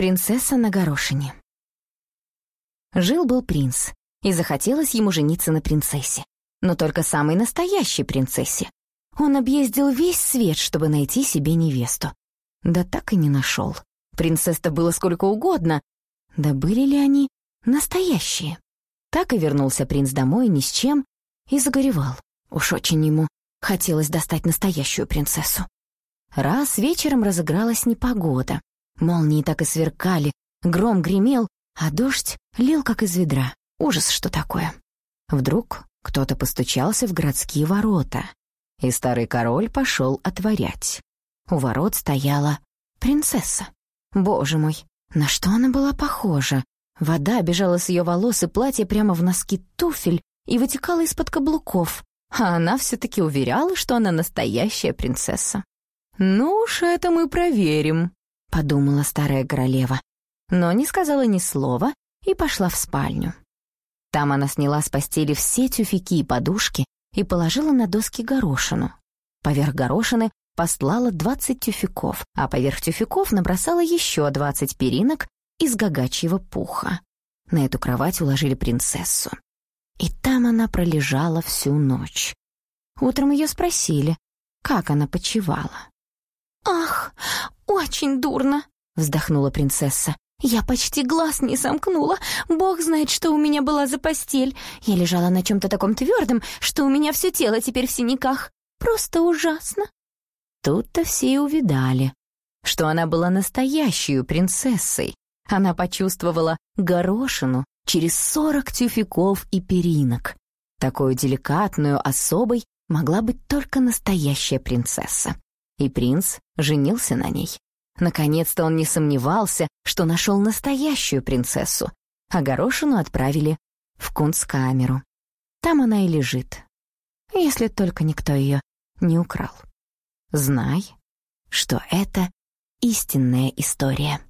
Принцесса на горошине. Жил-был принц, и захотелось ему жениться на принцессе. Но только самой настоящей принцессе. Он объездил весь свет, чтобы найти себе невесту. Да так и не нашел. Принцесс-то было сколько угодно. Да были ли они настоящие? Так и вернулся принц домой ни с чем и загоревал. Уж очень ему хотелось достать настоящую принцессу. Раз вечером разыгралась непогода. Молнии так и сверкали, гром гремел, а дождь лил как из ведра. Ужас, что такое. Вдруг кто-то постучался в городские ворота, и старый король пошел отворять. У ворот стояла принцесса. Боже мой, на что она была похожа? Вода бежала с ее волос и платья прямо в носки туфель и вытекала из-под каблуков, а она все-таки уверяла, что она настоящая принцесса. «Ну уж это мы проверим», — подумала старая королева, но не сказала ни слова и пошла в спальню. Там она сняла с постели все тюфяки и подушки и положила на доски горошину. Поверх горошины послала двадцать тюфяков, а поверх тюфяков набросала еще двадцать перинок из гагачьего пуха. На эту кровать уложили принцессу. И там она пролежала всю ночь. Утром ее спросили, как она почевала. «Ах, очень дурно!» — вздохнула принцесса. «Я почти глаз не сомкнула. Бог знает, что у меня была за постель. Я лежала на чем-то таком твердом, что у меня все тело теперь в синяках. Просто ужасно!» Тут-то все и увидали, что она была настоящей принцессой. Она почувствовала горошину через сорок тюфяков и перинок. Такую деликатную особой могла быть только настоящая принцесса и принц женился на ней. Наконец-то он не сомневался, что нашел настоящую принцессу, а горошину отправили в кунсткамеру. Там она и лежит, если только никто ее не украл. Знай, что это истинная история.